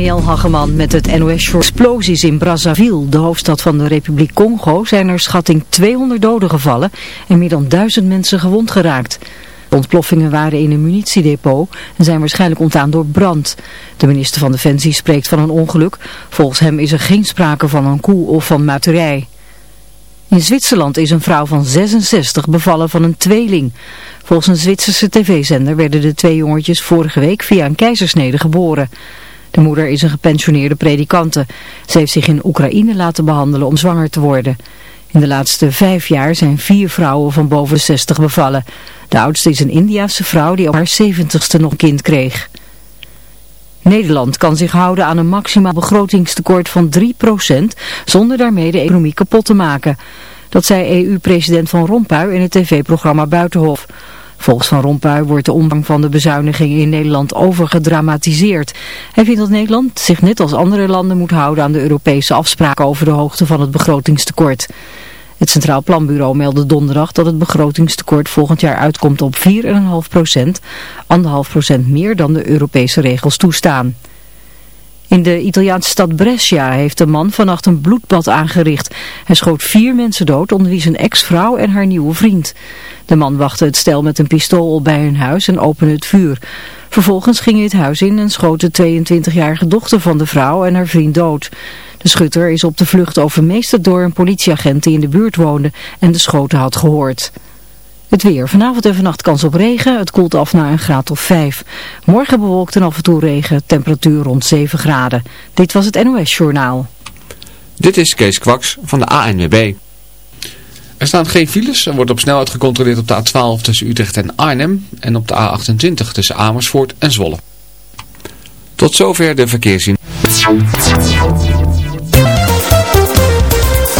Marielle Hageman met het NOS. Explosies in Brazzaville, de hoofdstad van de Republiek Congo, zijn er schatting 200 doden gevallen en meer dan 1000 mensen gewond geraakt. De ontploffingen waren in een munitiedepot en zijn waarschijnlijk ontstaan door brand. De minister van Defensie spreekt van een ongeluk. Volgens hem is er geen sprake van een koe of van muiterij. In Zwitserland is een vrouw van 66 bevallen van een tweeling. Volgens een Zwitserse tv-zender werden de twee jongetjes vorige week via een keizersnede geboren. De moeder is een gepensioneerde predikante. Ze heeft zich in Oekraïne laten behandelen om zwanger te worden. In de laatste vijf jaar zijn vier vrouwen van boven de 60 bevallen. De oudste is een Indiase vrouw die op haar 70ste nog kind kreeg. Nederland kan zich houden aan een maximaal begrotingstekort van 3% zonder daarmee de economie kapot te maken. Dat zei EU-president Van Rompuy in het tv-programma Buitenhof. Volgens Van Rompuy wordt de omvang van de bezuinigingen in Nederland overgedramatiseerd. Hij vindt dat Nederland zich net als andere landen moet houden aan de Europese afspraken over de hoogte van het begrotingstekort. Het Centraal Planbureau meldde donderdag dat het begrotingstekort volgend jaar uitkomt op 4,5 procent, 1,5 procent meer dan de Europese regels toestaan. In de Italiaanse stad Brescia heeft een man vannacht een bloedbad aangericht. Hij schoot vier mensen dood, onder wie zijn ex-vrouw en haar nieuwe vriend. De man wachtte het stel met een pistool op bij hun huis en opende het vuur. Vervolgens ging hij het huis in en schoot de 22-jarige dochter van de vrouw en haar vriend dood. De schutter is op de vlucht overmeesterd door een politieagent die in de buurt woonde en de schoten had gehoord. Het weer. Vanavond en vannacht kans op regen. Het koelt af naar een graad of 5. Morgen bewolkt en af en toe regen. Temperatuur rond 7 graden. Dit was het NOS Journaal. Dit is Kees Kwaks van de ANWB. Er staan geen files. Er wordt op snelheid gecontroleerd op de A12 tussen Utrecht en Arnhem. En op de A28 tussen Amersfoort en Zwolle. Tot zover de verkeerszien.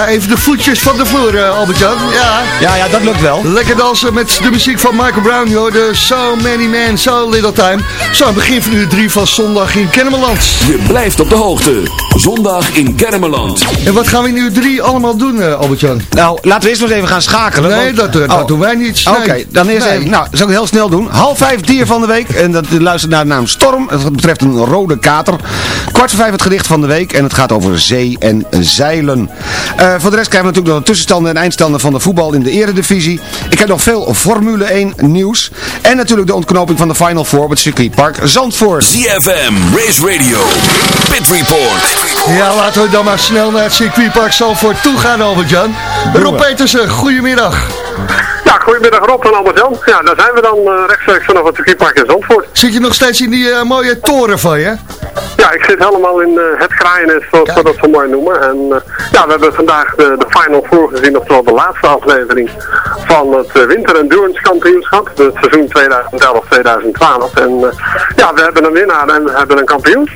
Ja, even de voetjes van de vloer, uh, Albert-Jan. Ja. ja, ja, dat lukt wel. Lekker dansen met de muziek van Michael Brown, joh. De So Many Men, So Little Time. Zo, aan begin van uur 3 van zondag in Kennemerland. Je blijft op de hoogte. Zondag in Kennemerland. En wat gaan we in uur 3 allemaal doen, uh, Albert-Jan? Nou, laten we eerst nog even gaan schakelen. Nee, dat, uh, dat oh. doen wij niet. Oké, dan eerst nee. even. Nou, dat zal ik heel snel doen. Half vijf dier van de week. En dat luistert naar de naam Storm. Het betreft een rode kater. Kwart voor vijf het gedicht van de week. En het gaat over zee en zeilen. Uh, voor de rest krijgen we natuurlijk nog de tussenstanden en eindstanden van de voetbal in de eredivisie. Ik heb nog veel Formule 1 nieuws. En natuurlijk de ontknoping van de Final Four op het circuitpark Zandvoort. ZFM, Race Radio, Pit Report. Ja, laten we dan maar snel naar het circuitpark Zandvoort toe gaan, Albert-Jan. Rob Petersen, goedemiddag. Ja, goedemiddag Rob en Albert-Jan. Ja, daar zijn we dan uh, rechtstreeks vanaf het circuitpark in Zandvoort. Zit je nog steeds in die uh, mooie toren van je? Ja, ik zit helemaal in uh, het kraaiennest, zoals we dat zo mooi noemen. En ja, we hebben vandaag de, de Final Four gezien, oftewel de laatste aflevering van het Winter Endurance Kampioenschap. Het seizoen 2011-2012. En ja, we hebben een winnaar en we hebben een kampioen.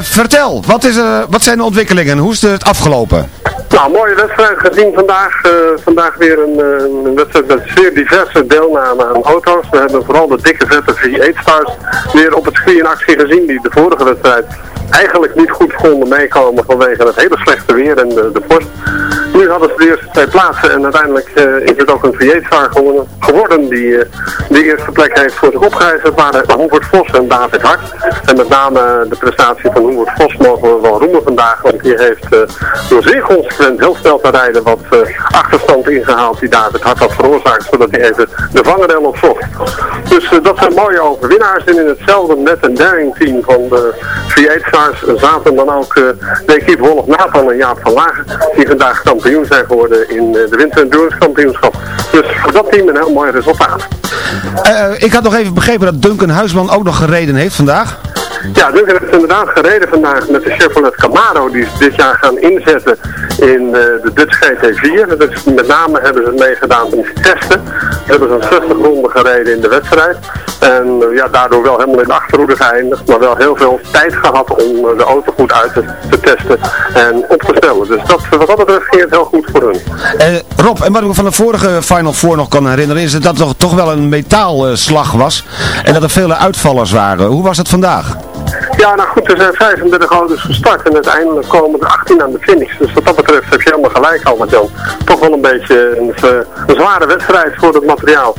vertel, wat, is, wat zijn de ontwikkelingen? Hoe is het afgelopen? Nou, mooie wedstrijd gezien vandaag. Uh, vandaag weer een, een, wedstrijd met zeer diverse deelname aan auto's. We hebben vooral de dikke vette V8 Stars weer op het circuit in actie gezien die de vorige wedstrijd eigenlijk niet goed konden meekomen vanwege het hele slechte weer en de, de post. Nu hadden ze de eerste twee plaatsen en uiteindelijk uh, is het ook een V8-star geworden die uh, de eerste plek heeft voor zich opgereisd. Het waren Hoevert Vos en David Hart. En met name de prestatie van Hoevert Vos mogen we wel roemen vandaag, want die heeft door zeer consequent heel snel te rijden wat achterstand ingehaald die David Hart had veroorzaakt, zodat hij even de vangerel op zocht. Dus dat zijn mooie overwinnaars en in hetzelfde net en daring team van de V8-stars zaten dan ook de equipe Wolf Nathan en Jaap van Lagen, die vandaag kampioen zijn geworden in de Winter Endurance Kampioenschap. Dus voor dat team een heel mooi resultaat. Uh, ik had nog even begrepen dat Duncan Huisman ook nog gereden heeft vandaag. Ja, Duncan heeft inderdaad gereden vandaag met de Chevrolet Camaro die ze dit jaar gaan inzetten in de, de Dutch GT4. Dus met name hebben ze meegedaan om te testen. Ze hebben zo'n 60 ronden gereden in de wedstrijd. En ja, daardoor wel helemaal in de achterhoede geëindigd, maar wel heel veel tijd gehad om de auto goed uit te, te testen en op te stellen. Dus dat, wat dat betreft ging het heel goed voor hun. Uh, Rob, en wat ik me van de vorige Final Four nog kan herinneren, is dat dat toch, toch wel een metaalslag was en dat er vele uitvallers waren. Hoe was het vandaag? Ja, nou goed, er zijn 35 auto's gestart en uiteindelijk komen er 18 aan de finish. Dus wat dat betreft heb je helemaal gelijk al met Jan. Toch wel een beetje een, een zware wedstrijd voor het materiaal.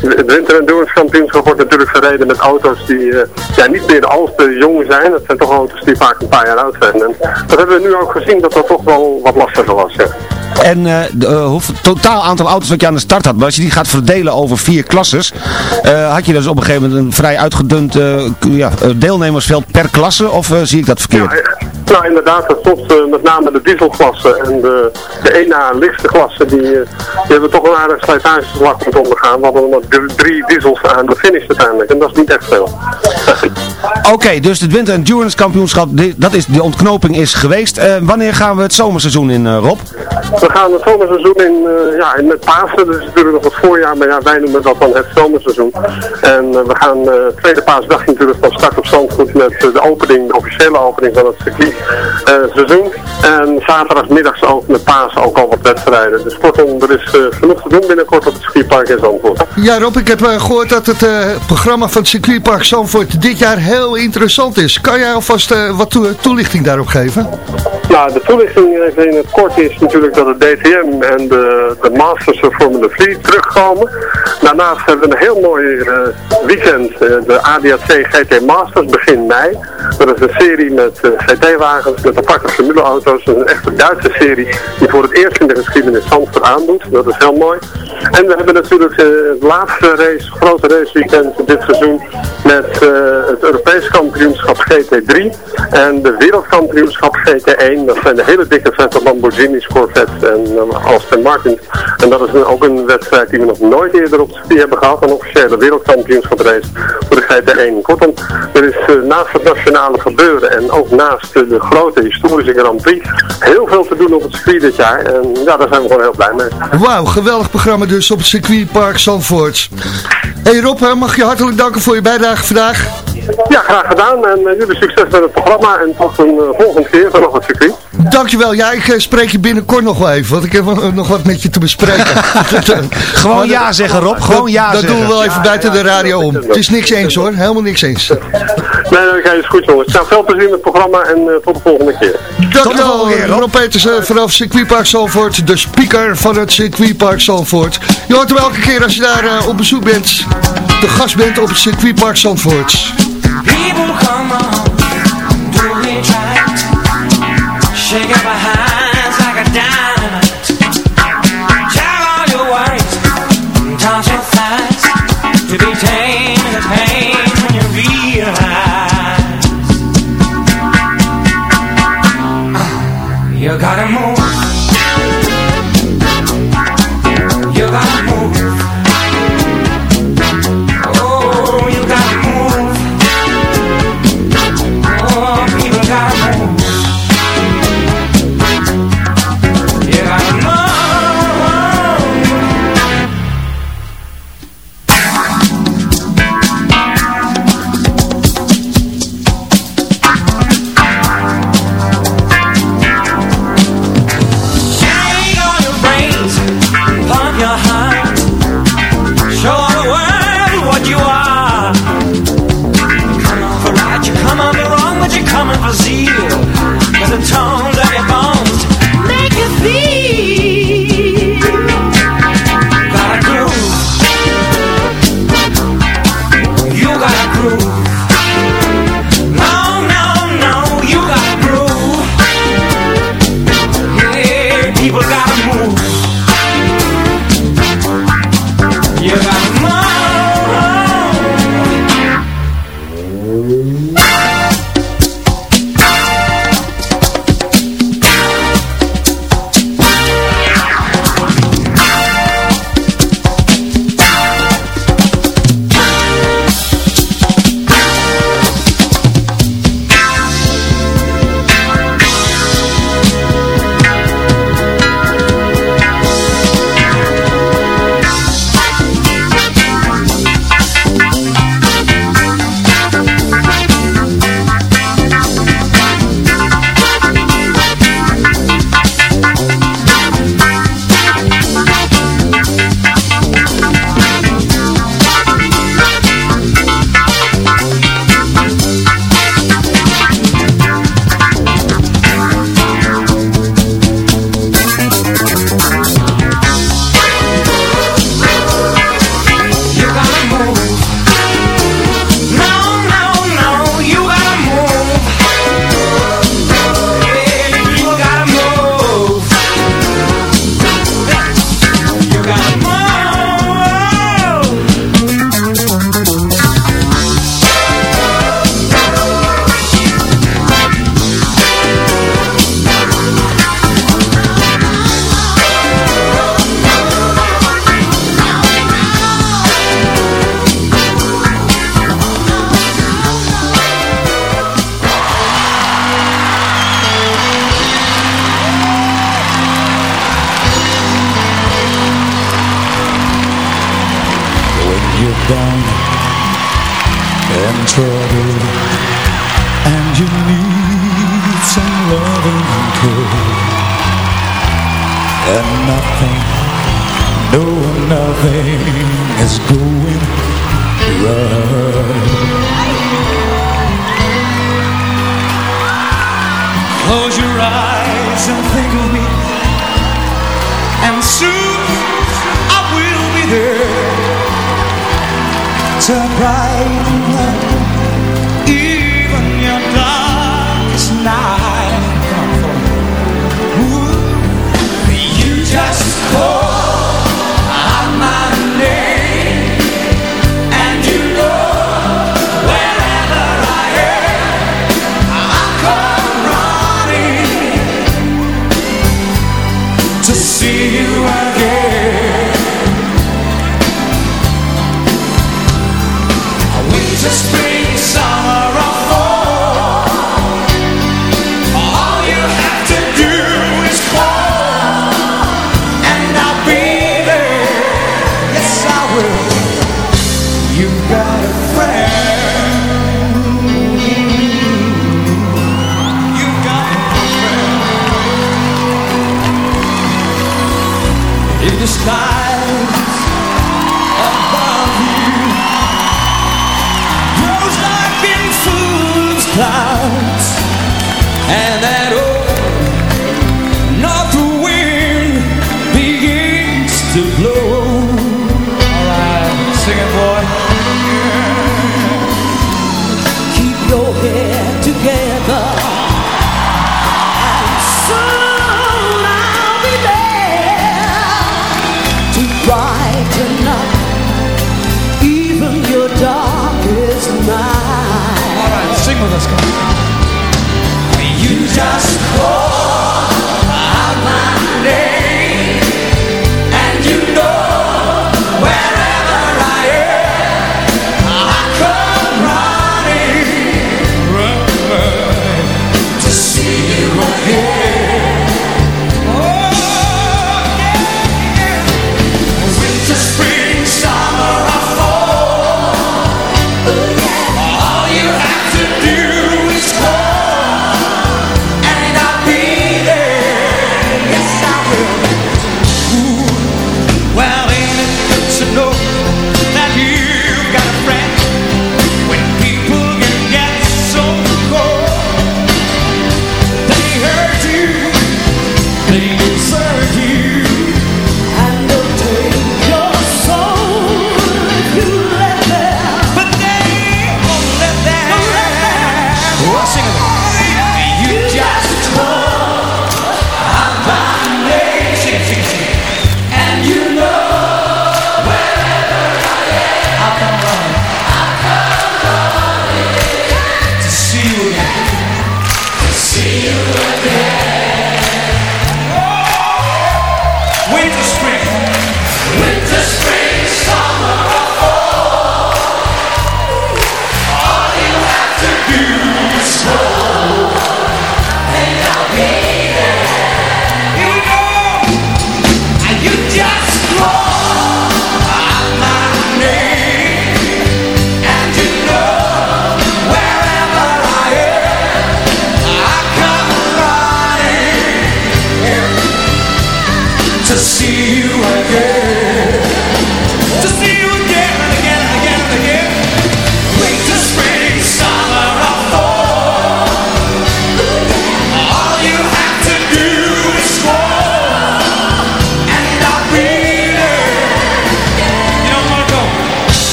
Het Winter Endurance Kampioenschap wordt natuurlijk gereden met auto's die uh, ja, niet meer al te jong zijn. Dat zijn toch auto's die vaak een paar jaar oud zijn. En dat hebben we nu ook gezien dat dat toch wel wat lastiger was. Ja. En uh, de, uh, totaal aantal auto's wat je aan de start had. Maar als je die gaat verdelen over vier klasses. Uh, had je dus op een gegeven moment een vrij uitgedund ja, deelnemersveld per klasse? Of zie ik dat verkeerd? Nou inderdaad, dat klopt. met name de dieselklasse en de, de 1 na lichtste klasse. Die, die hebben toch een aardig slijtageslag moeten ondergaan. We hadden nog drie diesels aan de finish uiteindelijk. En dat is niet echt veel. Oké, okay, dus het Winter Endurance Kampioenschap, dat is, de ontknoping is geweest. wanneer gaan we het zomerseizoen in, Rob? We gaan het zomerseizoen in, uh, ja, in met Pasen, dus natuurlijk nog het voorjaar, maar ja, wij noemen dat dan het zomerseizoen. En we gaan tweede paasdag natuurlijk van start op Zandvoort met de opening, de officiële opening van het circuit seizoen. En zaterdagmiddags ook met Pasen ook al wat wedstrijden. Dus kortom, er is genoeg te doen binnenkort op het circuitpark in Zandvoort. Ja Rob, ik heb gehoord dat het programma van het circuitpark Zandvoort dit jaar heel interessant is. Kan jij alvast wat to toelichting daarop geven? Nou, de toelichting even in het kort is natuurlijk dat het DTM en de, de Masters of Formula 3 terugkomen. Daarnaast hebben we een heel mooi uh, weekend, uh, de ADAC GT Masters begin mei. Dat is een serie met uh, GT-wagens, met aparte formuleauto's. Dat is een echte Duitse serie die voor het eerst in de geschiedenis Zandvoort aandoet. Dat is heel mooi. En we hebben natuurlijk het laatste race, grote raceweekend dit seizoen met het Europees kampioenschap GT3 en de wereldkampioenschap GT1. Dat zijn de hele dikke vette Lamborghinis, Corvettes en uh, Aston Martin. En dat is ook een wedstrijd die we nog nooit eerder op de hebben gehad. Een officiële wereldkampioenschaprace voor de GT1. Kortom, er is naast het nationale gebeuren en ook naast uh, de grote historische Grand Prix heel veel te doen op het circuit dit jaar. En ja, daar zijn we gewoon heel blij mee. Wauw, geweldig programma dus op het circuitpark Zandvoort. Hey Rob, mag je hartelijk danken voor je bijdrage vandaag. Ja, graag gedaan. En eh, jullie succes met het programma. En tot een eh, volgende keer vanaf het circuit. Dankjewel. Ja, ik eh, spreek je binnenkort nog wel even, want ik heb eh, nog wat met je te bespreken. Gewoon ja zeggen Rob, gewoon ja Dat zeggen. doen we wel even buiten de radio om. Het is niks eens hoor, helemaal niks eens. Nee, nee, is goed jongens. Nou, veel plezier met het programma en eh, tot de volgende keer. Dankjewel, Rob. Rob Petersen vanaf Circuitpark Zalvoort, de speaker van het Circuitpark Zalvoort. Je hoort hem elke keer als je daar eh, op bezoek bent, de gast bent op het Circuitpark Zalvoort. People come on, do it right. Shake up our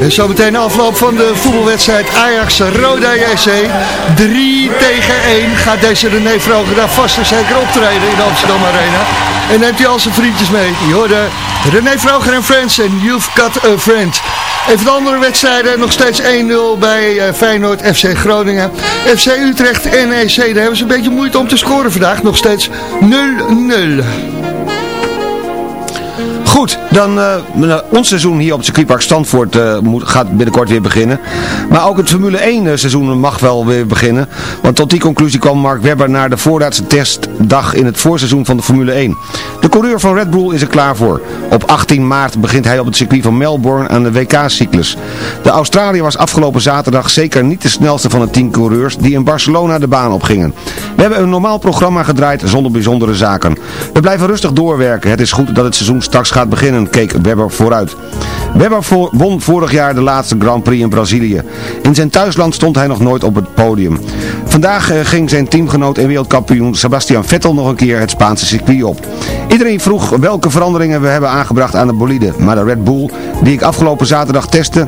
En zo meteen de afloop van de voetbalwedstrijd Ajax-Roda JC. 3 tegen 1 gaat deze René Vroger daar vast en zeker optreden in de Amsterdam Arena. En neemt hij al zijn vriendjes mee. Je hoorde René Vroger en Friends en You've Got a Friend. Even de andere wedstrijden, nog steeds 1-0 bij eh, Feyenoord FC Groningen. FC Utrecht NEC, daar hebben ze een beetje moeite om te scoren vandaag. Nog steeds 0-0. Goed, dan eh, nou, ons seizoen hier op het circuitpark Stanford eh, moet, gaat binnenkort weer beginnen. Maar ook het Formule 1 eh, seizoen mag wel weer beginnen. Want tot die conclusie kwam Mark Webber na de voorlaatste testdag in het voorseizoen van de Formule 1. De coureur van Red Bull is er klaar voor. Op 18 maart begint hij op het circuit van Melbourne aan de WK-cyclus. De Australiër was afgelopen zaterdag zeker niet de snelste van de 10 coureurs die in Barcelona de baan opgingen. We hebben een normaal programma gedraaid zonder bijzondere zaken. We blijven rustig doorwerken. Het is goed dat het seizoen straks gaat beginnen, keek Webber vooruit. Webber won vorig jaar de laatste Grand Prix in Brazilië. In zijn thuisland stond hij nog nooit op het podium. Vandaag eh, ging zijn teamgenoot en wereldkampioen Sebastian Vettel nog een keer het Spaanse circuit op. Iedereen vroeg welke veranderingen we hebben aangebracht aan de bolide. Maar de Red Bull, die ik afgelopen zaterdag testte,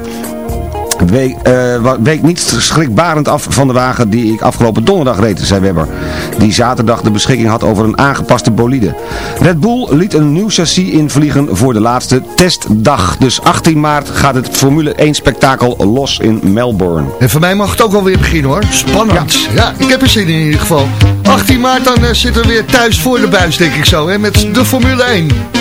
week, eh, week niet schrikbarend af van de wagen die ik afgelopen donderdag reed, zei Webber. Die zaterdag de beschikking had over een aangepaste bolide. Red Bull liet een nieuw chassis invliegen voor de laatste testdag. Dus 18 maart gaat het Formule 1 spektakel los in Melbourne. En voor mij mag het ook alweer beginnen hoor. Spannend. Ja, ik heb er zin in in ieder geval. 18 maart dan eh, zitten we weer thuis voor de buis denk ik zo. Hè, met de Formule 1.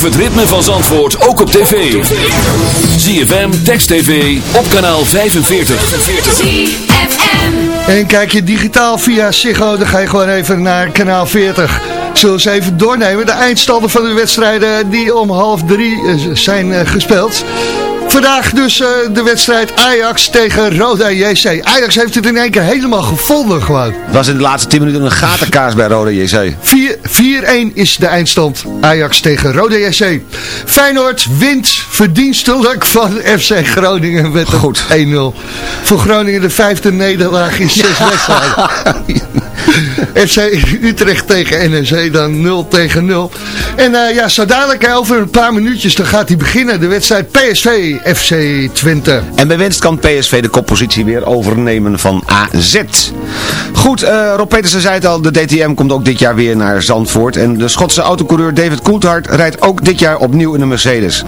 Beleef het ritme van Zandvoort ook op tv. ZFM, Text TV, op kanaal 45. ZFM. En kijk je digitaal via Ziggo, dan ga je gewoon even naar kanaal 40. Zullen we eens even doornemen. De eindstanden van de wedstrijden die om half drie eh, zijn eh, gespeeld. Vandaag dus eh, de wedstrijd Ajax tegen Roda JC. Ajax heeft het in één keer helemaal gevonden gewoon. Het was in de laatste 10 minuten een gatenkaas bij Rode JC. 4 4-1 is de eindstand. Ajax tegen Roda JC. Feyenoord wint verdienstelijk van FC Groningen met Goed. 1-0. Voor Groningen de vijfde nederlaag in zes wedstrijden. FC Utrecht tegen NEC dan 0 tegen 0. En eh, ja, zo dadelijk over een paar minuutjes dan gaat hij beginnen. De wedstrijd PSV FC Twente. En bij winst kan PSV de koppositie weer overnemen van AZ. Goed, eh Rob Petersen zei het al, de DTM komt ook dit jaar weer naar Zandvoort. En de Schotse autocoureur David Coulthard rijdt ook dit jaar opnieuw in de Mercedes.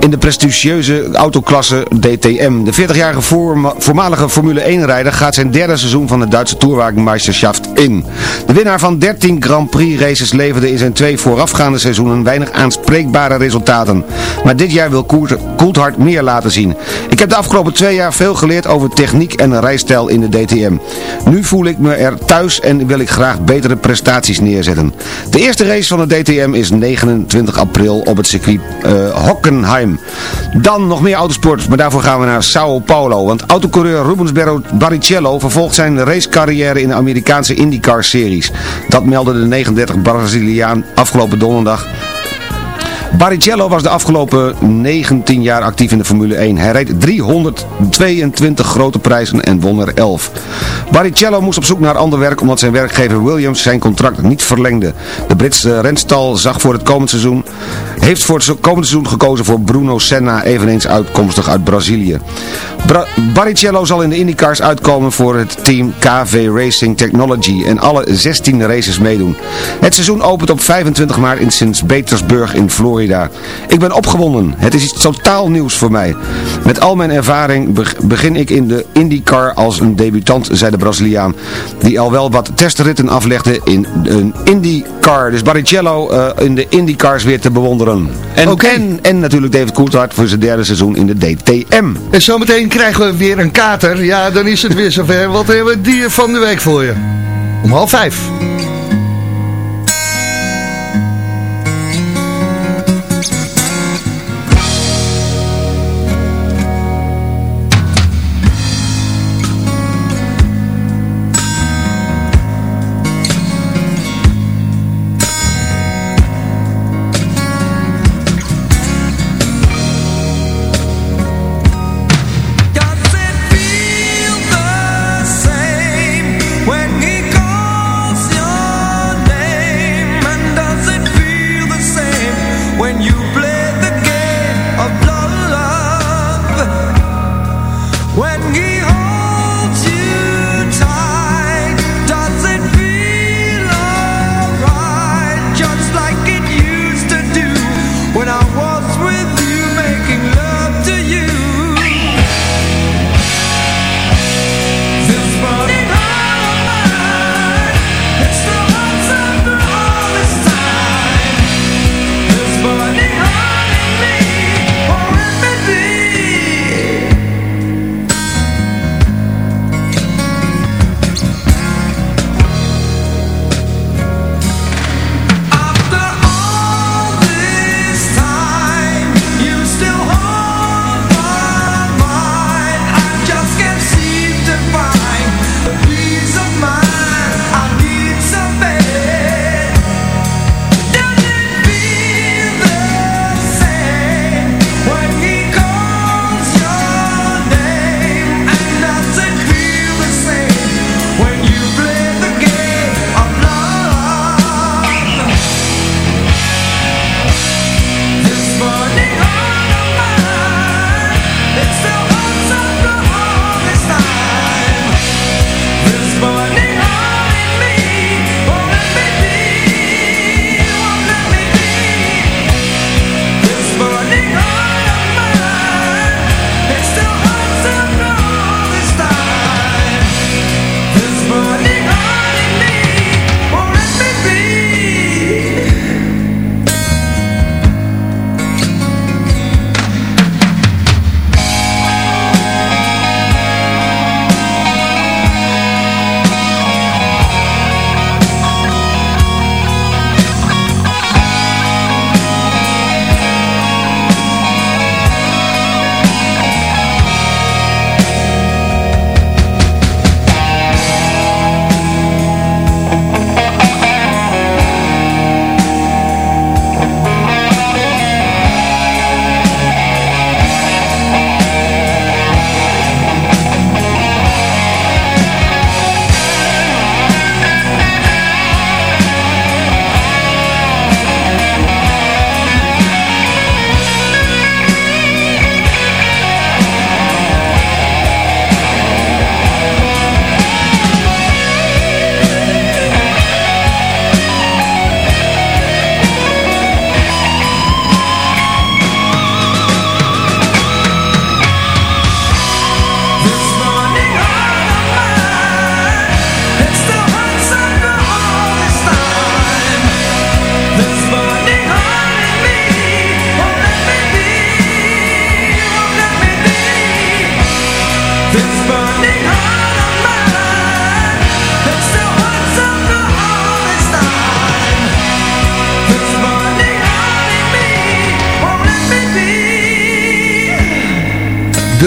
In de prestigieuze autoklasse DTM. De 40-jarige voorma- voormalige Formule 1-rijder gaat zijn derde seizoen van de Duitse Tourwagenmeisterschaft in. De winnaar van 13 Grand Prix races leverde in zijn twee voorafgaande seizoenen weinig aanspreekbare resultaten. Maar dit jaar wil Coulthard meer laten zien. Ik heb de afgelopen twee jaar veel geleerd over techniek en rijstijl in de DTM. Nu voel ik me er thuis en wil ik graag betere prestaties neerzetten. De eerste race van de DTM is 29 april op het circuit eh, Hockenheim. Dan nog meer autosport, maar daarvoor gaan we naar Sao Paulo. Want autocoureur Rubens Barrichello vervolgt zijn racecarrière in de Amerikaanse IndyCar series. Dat meldde de 39 Braziliaan afgelopen donderdag Barrichello was de afgelopen 19 jaar actief in de Formule 1. Hij reed 322 grote prijzen en won er 11. Barrichello moest op zoek naar ander werk omdat zijn werkgever Williams zijn contract niet verlengde. De Britse renstal zag voor het komend seizoen, heeft voor het komende seizoen gekozen voor Bruno Senna, eveneens uitkomstig uit Brazilië. Bra- Barrichello zal in de IndyCars uitkomen voor het team KV Racing Technology en alle 16 races meedoen. Het seizoen opent op 25 maart in Sint Petersburg in Florida. Ik ben opgewonden. Het is iets totaal nieuws voor mij. Met al mijn ervaring beg- begin ik in de IndyCar als een debutant, zei de Braziliaan. Die al wel wat testritten aflegde in een IndyCar. Dus Barrichello eh, in de IndyCars weer te bewonderen. En, en, en natuurlijk David Coulthard voor zijn derde seizoen in de DTM. En zometeen krijgen we weer een kater. Ja, dan is het weer zover. Wat hebben we het dier van de week voor je? Om half vijf.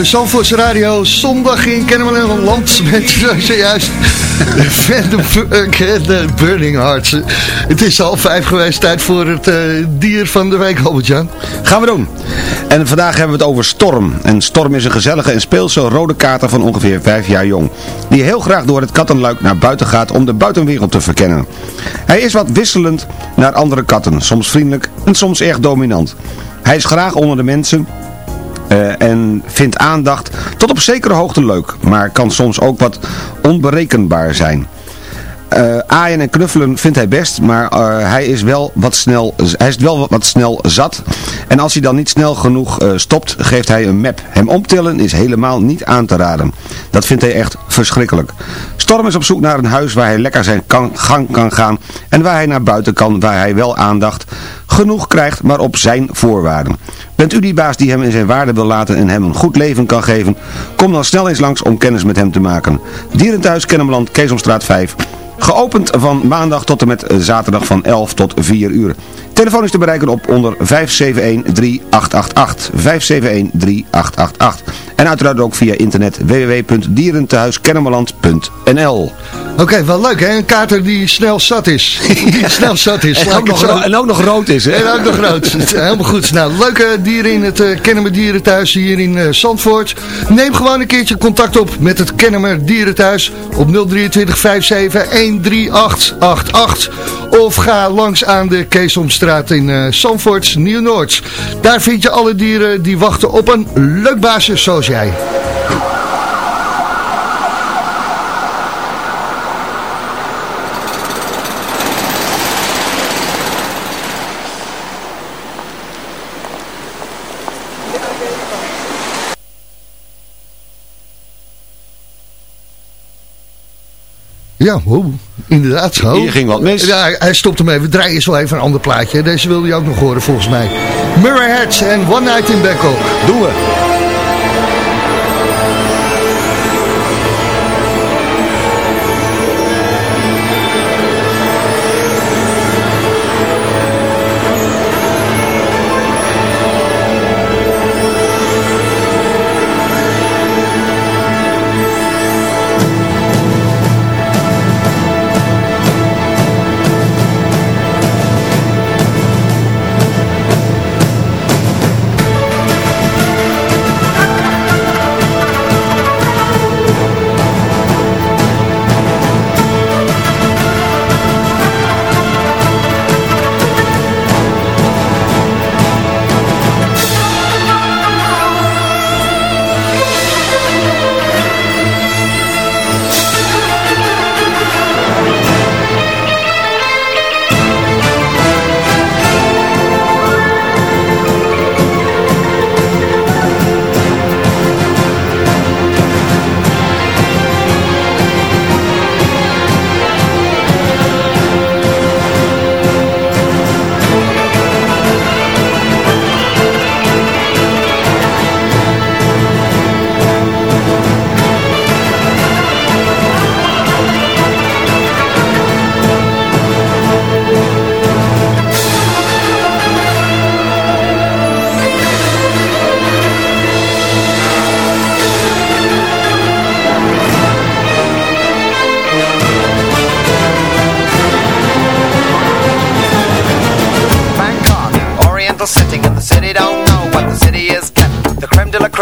Zandvoorts Radio, zondag in Kennemerland met zojuist Van de, de Burning Hearts. Het is al vijf geweest, tijd voor het eh, dier van de week, Albert-Jan. Gaan we doen. En vandaag hebben we het over Storm. En Storm is een gezellige en speelse rode kater van ongeveer vijf jaar jong. Die heel graag door het kattenluik naar buiten gaat om de buitenwereld te verkennen. Hij is wat wisselend naar andere katten, soms vriendelijk en soms erg dominant. Hij is graag onder de mensen eh, en vindt aandacht tot op zekere hoogte leuk, maar kan soms ook wat onberekenbaar zijn. Eh aaien en knuffelen vindt hij best, maar eh, hij, is wel wat snel, hij is wel wat snel zat. En als hij dan niet snel genoeg eh, stopt, geeft hij een map. Hem omtillen is helemaal niet aan te raden. Dat vindt hij echt verschrikkelijk. Storm is op zoek naar een huis waar hij lekker zijn gang kan gaan en waar hij naar buiten kan, waar hij wel aandacht genoeg krijgt, maar op zijn voorwaarden. Bent u die baas die hem in zijn waarde wil laten en hem een goed leven kan geven? Kom dan snel eens langs om kennis met hem te maken. Dierenthuis Kennemerland, Keesomstraat 5. Geopend van maandag tot en met zaterdag van 11 tot 4 uur. Telefoon is te bereiken op onder 571-3888. 571-3888. En uiteraard ook via internet www.dierentehuiskennemerland.nl Oké, wel leuk hè, een kater die snel zat is. die snel zat is. En ook, nog, zo- ro- en ook nog rood is, hè? En ook nog rood. Helemaal goed. Nou, leuke dieren in het uh, Kennemer Dierenthuis hier in eh, Zandvoort. Neem gewoon een keertje contact op met het Kennemer Dierenthuis op 023 57 13888. Of ga langs aan de Keesomstraat in Zandvoort, Nieuw-Noord. Daar vind je alle dieren die wachten op een leuk baasje zoals jij. Ja, oh, inderdaad zo. Hier ging wat mis. Ja, hij stopt hem even. Draai eens wel even een ander plaatje. Deze wilde je ook nog horen volgens mij. Murray Heads en One Night in Bangkok. Doen we.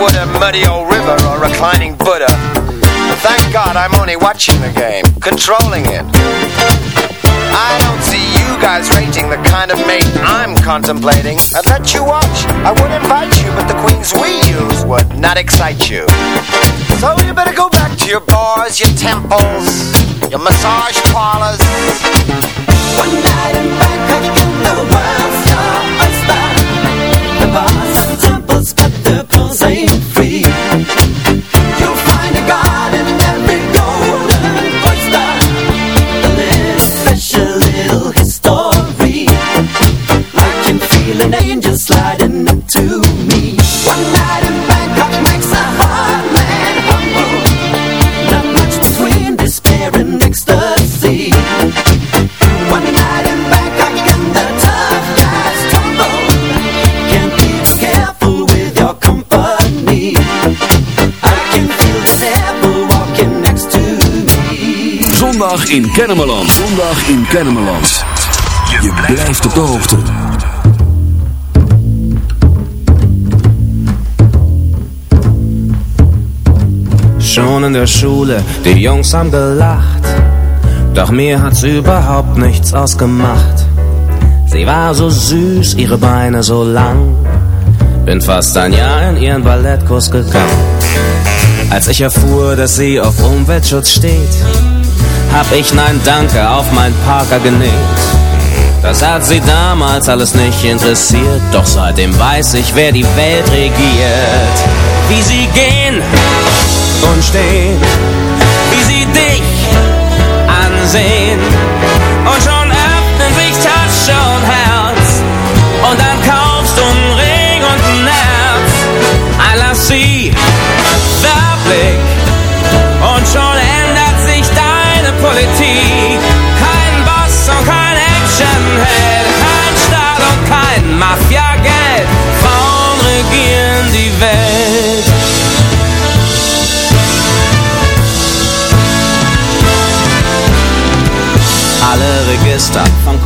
would a muddy old river or reclining Buddha. Thank God I'm only watching the game, controlling it. I don't see you guys rating the kind of mate I'm contemplating. I'd let you watch, I would invite you, but the queens we use would not excite you. So you better go back to your bars, your temples, your massage parlors. One night in Bangkok and the world's the Zondag in Kennemerland. Zondag in Kennemerland. Je blijft op de hoogte. Schon in der Schule, die Jungs haben gelacht. Doch mir hat's überhaupt nichts ausgemacht. Sie war so süß, ihre Beine so lang. Bin fast ein Jahr in ihren Ballettkurs gegangen. Als ich erfuhr, dass sie auf Umweltschutz steht, hab ich Nein Danke auf mein Parker genäht. Das hat sie damals alles nicht interessiert, doch seitdem weiß ich, wer die Welt regiert. Wie sie gehen und stehen, wie sie dich ansehen. Und schon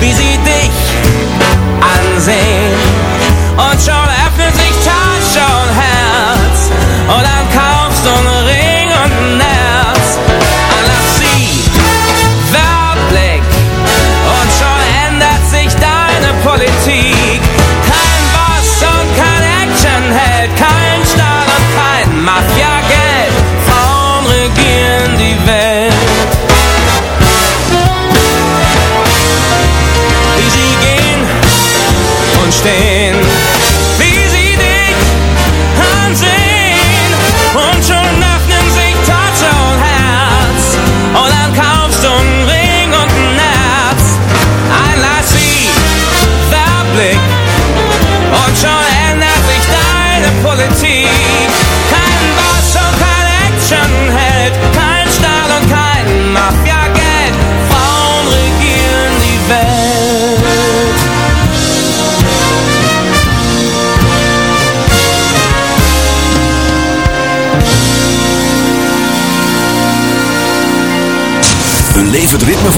wie sie dich ansehen. Und schon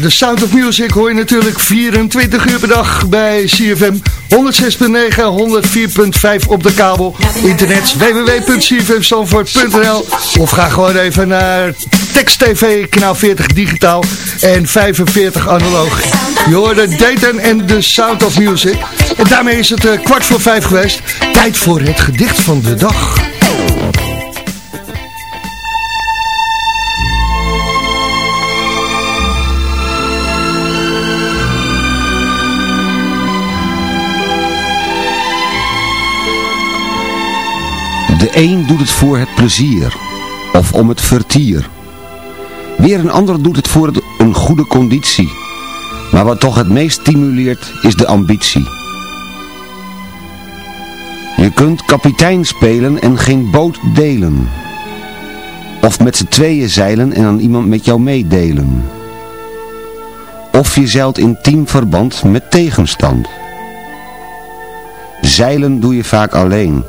De Sound of Music hoor je natuurlijk 24 uur per dag bij CFM. 106.9, 104.5 op de kabel. Internet www.cfmstanvoort.nl Of ga gewoon even naar Text TV, kanaal 40 digitaal en 45 analoog. Je hoorde Dayton en de Sound of Music. En daarmee is het eh, kwart voor vijf geweest. Tijd voor het gedicht van de dag. Een doet het voor het plezier, of om het vertier. Weer een ander doet het voor een goede conditie. Maar wat toch het meest stimuleert, is de ambitie. Je kunt kapitein spelen en geen boot delen. Of met z'n tweeën zeilen en aan iemand met jou meedelen. Of je zeilt in teamverband met tegenstand. Zeilen doe je vaak alleen.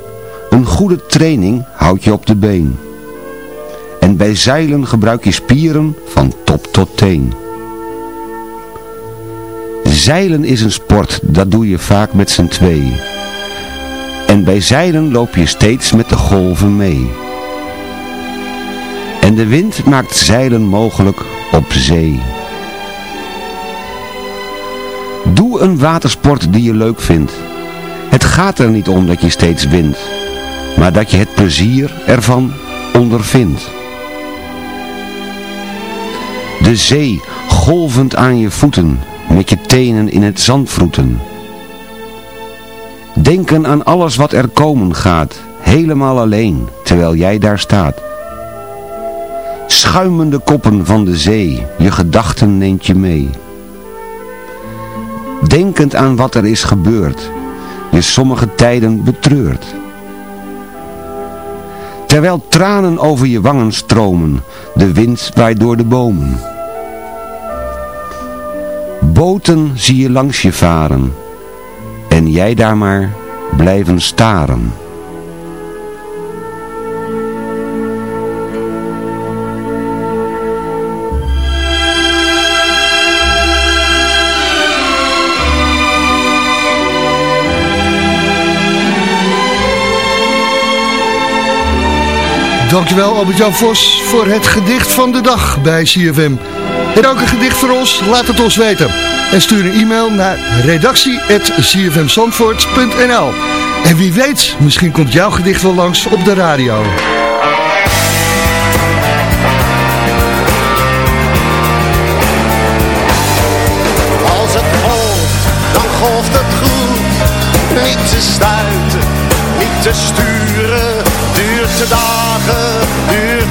Een goede training houdt je op de been. En bij zeilen gebruik je spieren van top tot teen. Zeilen is een sport, dat doe je vaak met z'n twee. En bij zeilen loop je steeds met de golven mee. En de wind maakt zeilen mogelijk op zee. Doe een watersport die je leuk vindt. Het gaat er niet om dat je steeds wint, maar dat je het plezier ervan ondervindt. De zee golvend aan je voeten, met je tenen in het zand vroeten. Denken aan alles wat er komen gaat, helemaal alleen, terwijl jij daar staat. Schuimende koppen van de zee, je gedachten neemt je mee. Denkend aan wat er is gebeurd, je sommige tijden betreurt. Terwijl tranen over je wangen stromen, de wind waait door de bomen. Boten zie je langs je varen, en jij daar maar blijven staren. Dankjewel Albert-Jan Vos voor het gedicht van de dag bij CFM. En ook een gedicht voor ons? Laat het ons weten. En stuur een e-mail naar redactie.cfmzandvoort.nl En wie weet, misschien komt jouw gedicht wel langs op de radio. Als het golft, dan golft het goed. Niet te stuiten, niet te sturen. Duurt te duurt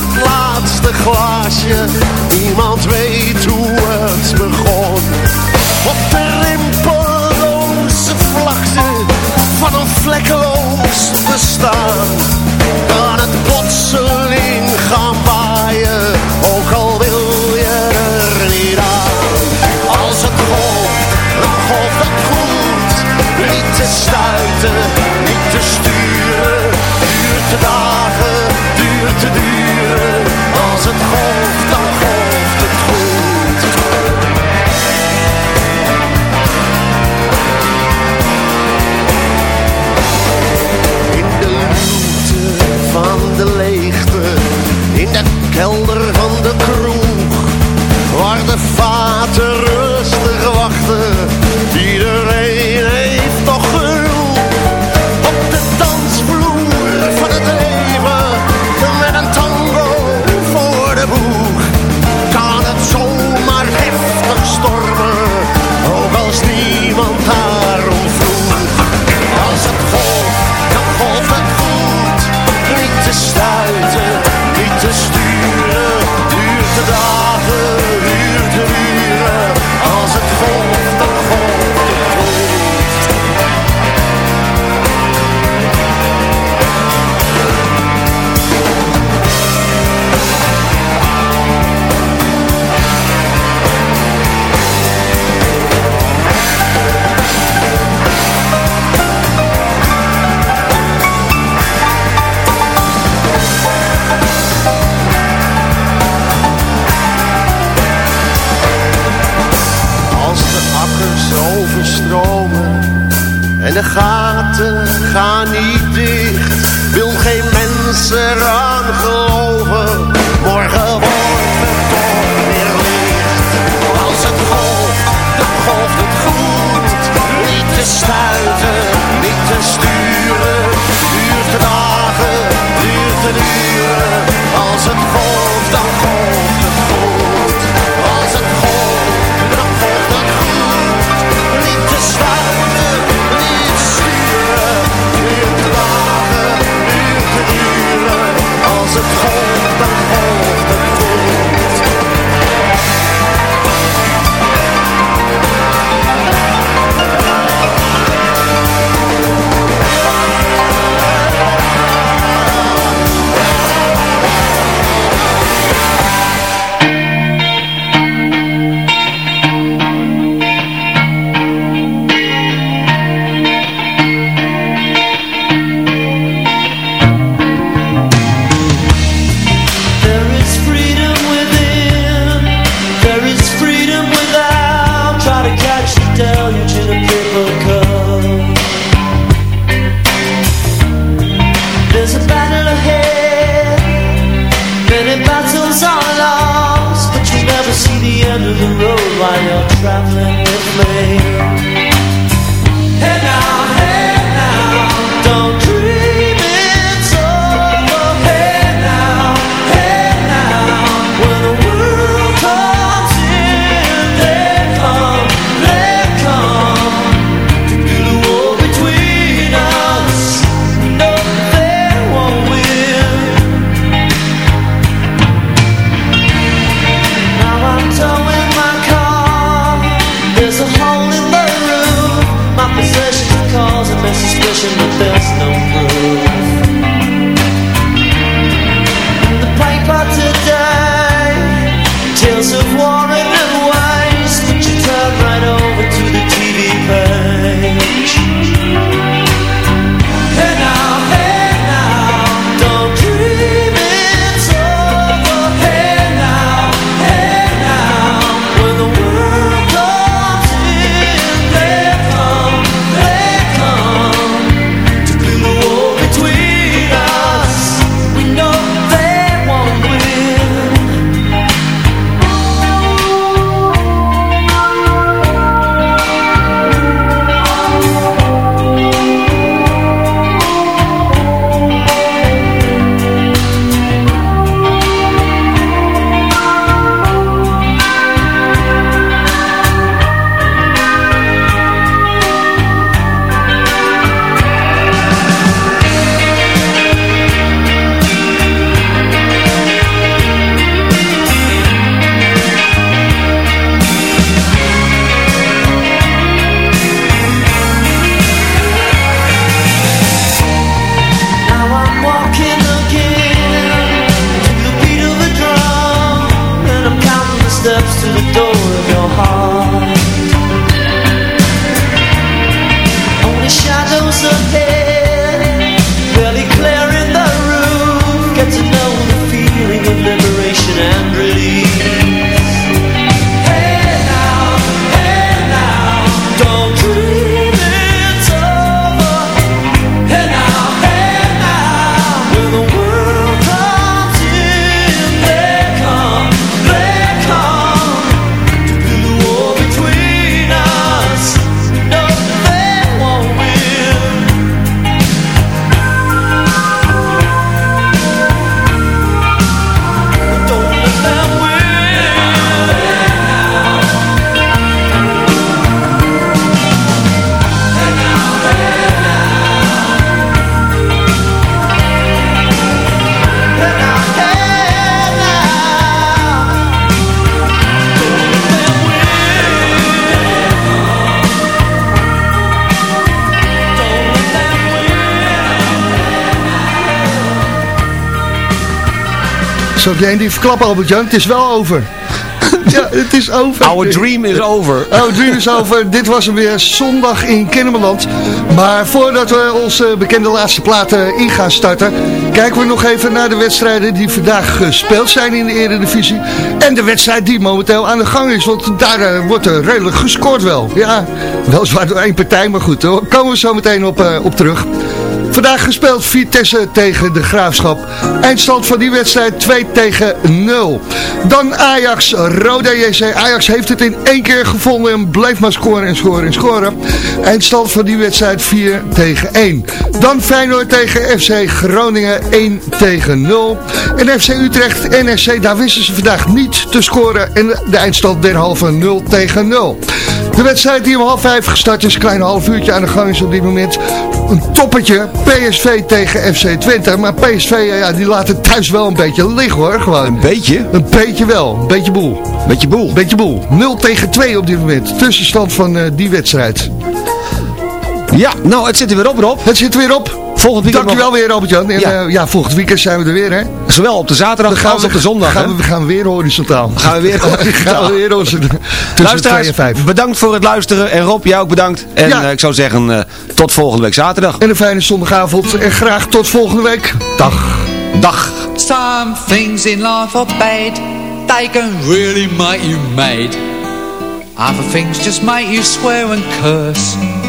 Het laatste glaasje, niemand weet hoe het begon. Op de rimpeloze vlakte van een vlekkeloos bestaan, kan het plotseling gaan traveling with me. Zou jij die verklappen, Albert-Jan? Het is wel over. ja, het is over. Our dream is over. Our dream is over. Dit was hem weer zondag in Kennemerland. Maar voordat we onze bekende laatste platen in gaan starten... kijken we nog even naar de wedstrijden die vandaag gespeeld zijn in de Eredivisie. En de wedstrijd die momenteel aan de gang is. Want daar eh, wordt er redelijk gescoord wel. Ja, weliswaar door één partij, maar goed. Daar komen we zo meteen op, eh, op terug. Vandaag gespeeld Vitesse tegen de Graafschap. Eindstand van die wedstrijd 2 tegen 0. Dan Ajax, Roda JC. Ajax heeft het in één keer gevonden en blijft maar scoren en scoren en scoren. Eindstand van die wedstrijd 4 tegen 1. Dan Feyenoord tegen FC Groningen 1 tegen 0. En FC Utrecht, NSC, daar wisten ze vandaag niet te scoren. En de eindstand derhalve 0 tegen 0. De wedstrijd die om half vijf gestart is, een klein half uurtje aan de gang is op dit moment. Een toppetje, PSV tegen FC Twente. Maar PSV, ja, die laat het thuis wel een beetje liggen hoor, gewoon. Een beetje? Een beetje wel, een beetje boel. Beetje boel? Beetje boel. 0 tegen 2 op dit moment. Tussenstand van uh, die wedstrijd. Ja, nou het zit er weer op Rob. Het zit er weer op. Volgend weekend Dankjewel weer Robert-Jan. En ja. Uh, ja, volgend weekend zijn we er weer hè. Zowel op de zaterdag als op de zondag gaan we, gaan we weer horizontaal. Gaan we weer horizontaal. gaan we weer horizontaal. Luisteraars, en vijf. bedankt voor het luisteren. En Rob, jij ook bedankt. En ja. uh, ik zou zeggen, uh, tot volgende week zaterdag. En een fijne zondagavond. En graag tot volgende week. Dag. Dag. Some things in life are bad. They can really make you mad. Other things just make you swear and curse.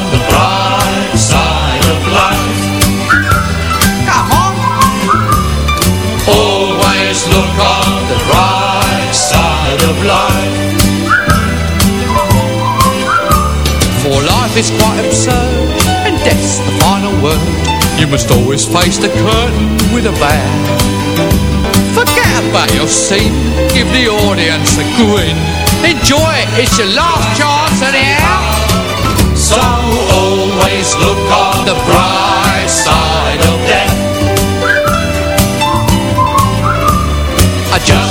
is quite absurd, and death's the final word. You must always face the curtain with a bow. Forget about your scene, give the audience a grin. Enjoy it, it's your last chance anyhow. So always look on the bright side of death. Uh, Just